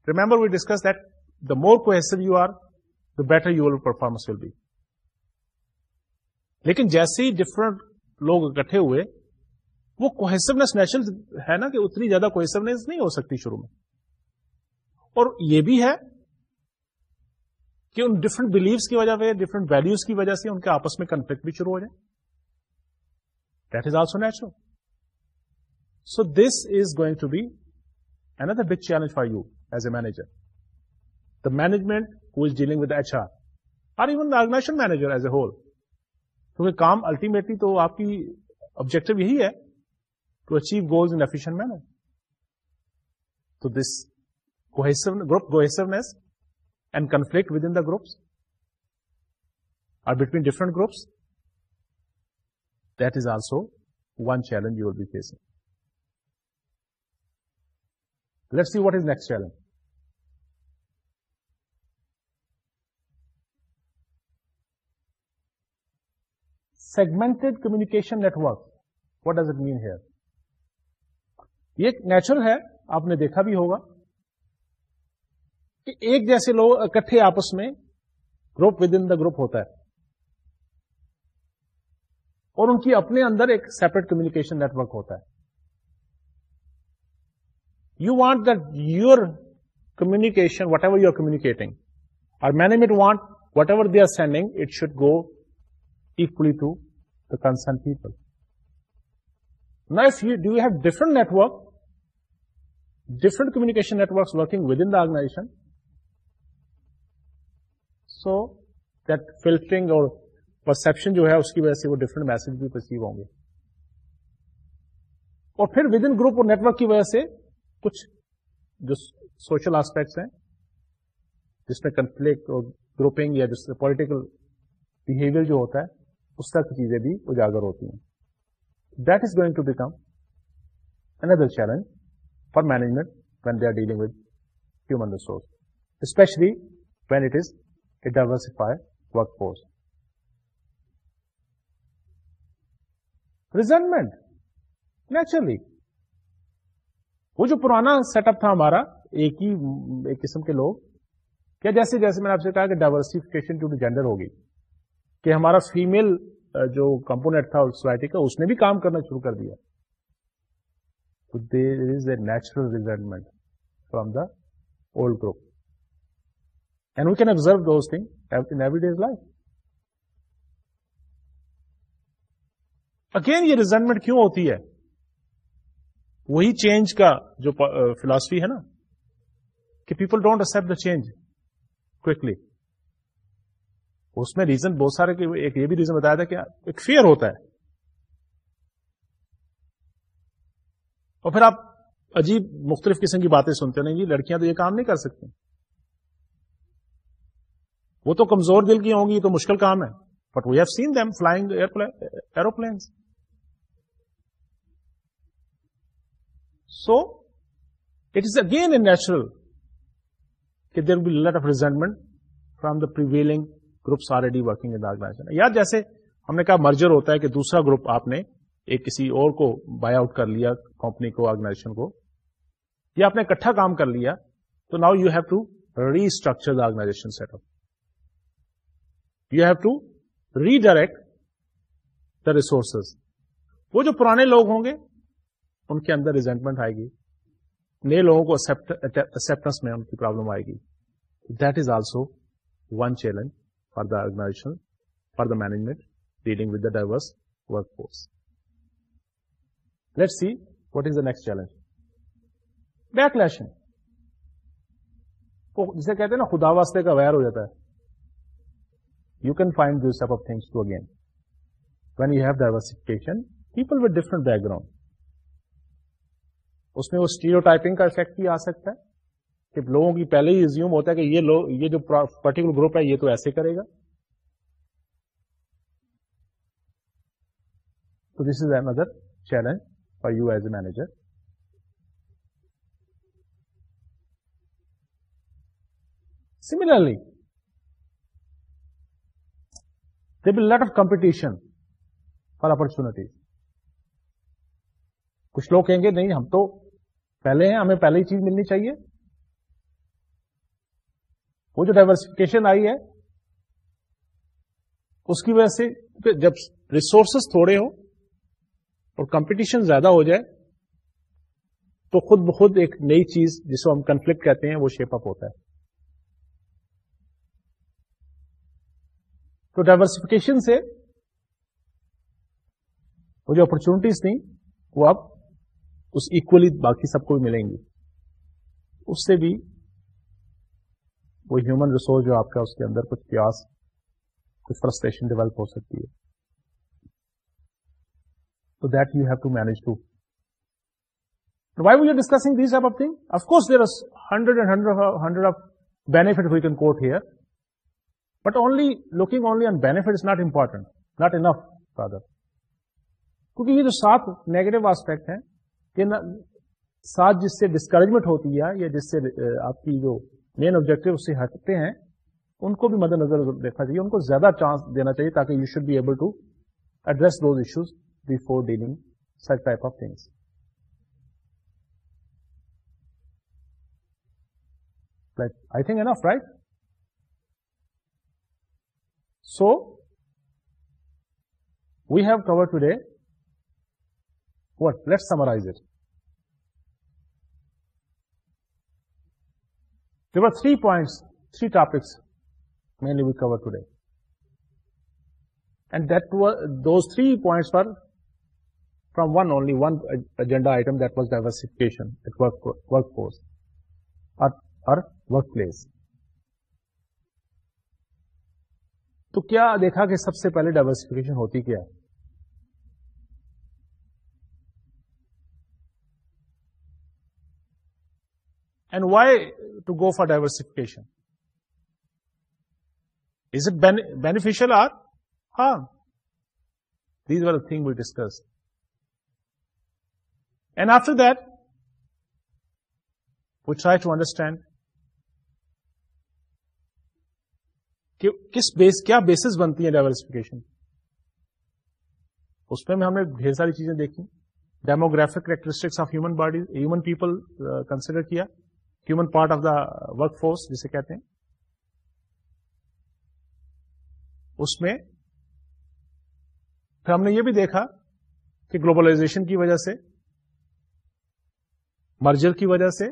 remember we discuss more کو better you performance will be لیکن جیسے ہی ڈفرنٹ لوگ اکٹھے ہوئے وہ کوہسونیس نیشنل ہے نا کہ اتنی زیادہ کویسونیس نہیں ہو سکتی شروع میں اور یہ بھی ہے کہ ان ڈفرنٹ بلیفس کی وجہ سے ڈفرنٹ ویلوز کی وجہ سے ان کے آپس میں کنفلکٹ بھی شروع ہو جائے that is also natural so this is going to be another big challenge for you as a manager the management who is dealing with H R even organization manager as a whole کیونکہ کام ultimately تو آپ کی objective یہی ہے to achieve goals in efficient manner تو this group گوہیسونیس conflict within the groups or between different groups that is also one challenge you be facing let see what is next challenge segmented communication network what does it mean here یہ ایک natural ہے آپ نے دیکھا بھی ہوگا کہ ایک جیسے لوگ اکٹھے آپس میں group within the group ہوتا ہے اور ان کی اپنے اندر ایک سیپریٹ نیٹ نیٹورک ہوتا ہے you want that your communication whatever you are communicating اور مین want whatever they are sending it should go ایکلی ٹو دا کنسرن پیپل نف you do have different network different communication network working within the organization so that filtering اور perception جو ہے اس کی وجہ سے وہ ڈفرنٹ میسج بھی پرسیو ہوں گے اور پھر ود ان گروپ اور نیٹورک کی وجہ سے کچھ جو سوشل آسپیکٹس ہیں جس میں کنفلکٹ اور گروپنگ یا جس پولیٹیکل بہیویئر جو ہوتا ہے اس طرح کی چیزیں بھی اجاگر ہوتی ہیں that is going to become another challenge for management when they are dealing with human resource especially when it is diversify diversified force Resentment. Naturally وہ جو پرانا سیٹ اپ تھا ہمارا ایک ہی ایک قسم کے لوگ کیا جیسے جیسے میں نے آپ سے کہا کہ ڈائورسکیشن ٹو جینڈر ہوگی کہ ہمارا فیمل جو کمپونیٹ تھا سوسائٹی کا اس نے بھی کام کرنا شروع کر دیا تو there is a natural resentment from the old group ویزرو دو اگین یہ ریزائنمنٹ کیوں ہوتی ہے وہی چینج کا جو فلاسفی uh, ہے نا کہ پیپل ڈونٹ اکسپٹ چینج اس میں ریزن بہت سارے ایک یہ بھی ریزن بتایا تھا کہ ایک فیئر ہوتا ہے اور پھر آپ عجیب مختلف قسم کی باتیں سنتے ہیں جی لڑکیاں تو یہ کام نہیں کر سکتی وہ تو کمزور دل کی ہوں گی تو مشکل کام ہے but we have seen them flying aeroplanes so it is again a natural کہ there lot of resentment from the groups already working یا جیسے ہم نے کہا مرجر ہوتا ہے کہ دوسرا گروپ آپ نے ایک کسی اور کو بائی آؤٹ کر لیا کمپنی کو آرگنائزیشن کو یا آپ نے اکٹھا کام کر لیا تو now you have to restructure organization set up you have to redirect the resources وہ جو پرانے لوگ ہوں گے ان کے اندر ریزینٹمنٹ آئے گی نئے لوگوں کو ایکسپٹنس میں ان کی پرابلم آئے گی that is also one challenge for the organization for the management dealing with the diverse work force let see what is the next challenge backlash جسے کہتے ہیں نا خدا واسطے کا ویئر ہو جاتا ہے you can find of thing to again when you have diversification people with different background اس میں وہ کا افیکٹ بھی آ سکتا ہے کہ لوگوں کی پہلے ہی ریزیوم ہوتا ہے کہ یہ لوگ یہ جو پرٹیکولر گروپ ہے یہ تو ایسے کرے گا تو this is another challenge for you as a manager similarly there will a lot of competition for opportunities. کچھ لوگ کہیں گے نہیں ہم تو پہلے ہیں ہمیں پہلے ہی چیز ملنی چاہیے وہ جو ڈائورسکیشن آئی ہے اس کی وجہ سے جب ریسورسز تھوڑے ہو اور کمپٹیشن زیادہ ہو جائے تو خود بخود ایک نئی چیز جس کو ہم کنفلکٹ کہتے ہیں وہ شیپ اپ ہوتا ہے تو ڈائیورسفیکیشن سے وہ جو اپرچونٹیز تھیں وہ اب اس ایکولی باقی سب کو ملیں گی اس سے بھی وہ ہیومن ریسورس جو آپ کا اس کے اندر کچھ پیاس کچھ فرسٹریشن ڈیولپ ہو سکتی ہے تو that you have to manage to why we are discussing these type of thing of course hundred and hundred of benefit quote here only looking only on benefit not important not enough other کیونکہ یہ جو سات negative aspect ہے سات جس سے discouragement ہوتی ہے یا جس سے آپ کی جو مین آبجیکٹو ہٹتے ہیں ان کو بھی مد نظر رکھنا چاہیے ان کو زیادہ چانس دینا چاہیے تاکہ you should be able to address close issues before dealing such type of things I think N of right So, we have covered today what? Let's summarize it. There were 3 points, 3 topics mainly we covered today. And that was, those 3 points were from only one agenda item, that was diversification at workforce or workplace. تو کیا دیکھا کہ سب سے پہلے ڈائورسکیشن ہوتی کیا ہے and why to go for diversification is it beneficial or ہاں these are thing we discuss and after that we try to understand کس بیس کیا بیسز بنتی ہیں ڈائورسفکیشن اس میں ہم نے ڈھیر ساری چیزیں دیکھی demographic characteristics of human body human people consider کیا human part of the work force جسے کہتے ہیں اس میں پھر ہم نے یہ بھی دیکھا کہ گلوبلائزیشن کی وجہ سے مرجر کی وجہ سے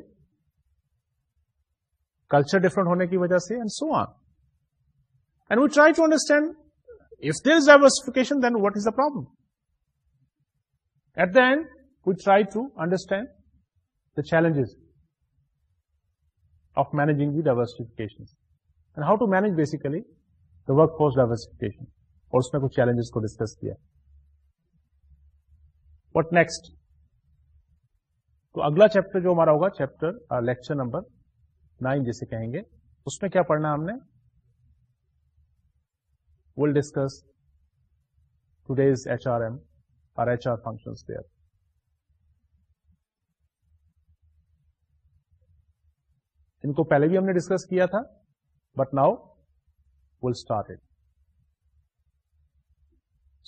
کلچر ڈفرنٹ ہونے کی وجہ سے and so on if to understand if then what then the is At at end, we to understand the challenges of managing the the and how to manage basically the work force diversification. اور اس میں کچھ challenges کو discuss کیا what next تو اگلا chapter جو ہمارا ہوگا چیپٹر لیکچر نمبر نائن جیسے کہیں گے اس میں کیا پڑھنا ہم نے will discuss today's H R M R H R function ان کو پہلے بھی ہم نے ڈسکس کیا تھا but now will start it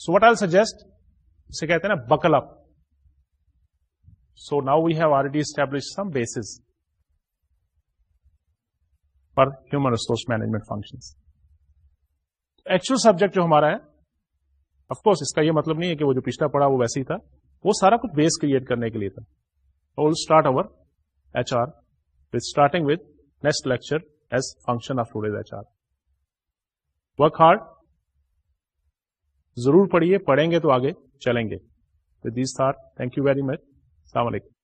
so what I suggest اسے کہتے ہیں نا buckle up so now we have already establish some base for human resource management functions actual subject جو ہمارا ہے آف کورس اس کا یہ مطلب نہیں ہے کہ وہ جو پچھلا پڑا وہ ویسے ہی تھا وہ سارا کچھ بیس کریٹ کرنے کے لیے تھا start over H R starting next lecture as function of today's H R work hard ضرور پڑھیے پڑھیں گے تو آگے چلیں گے وتھ دیس تھار تھینک یو ویری مچ السلام علیکم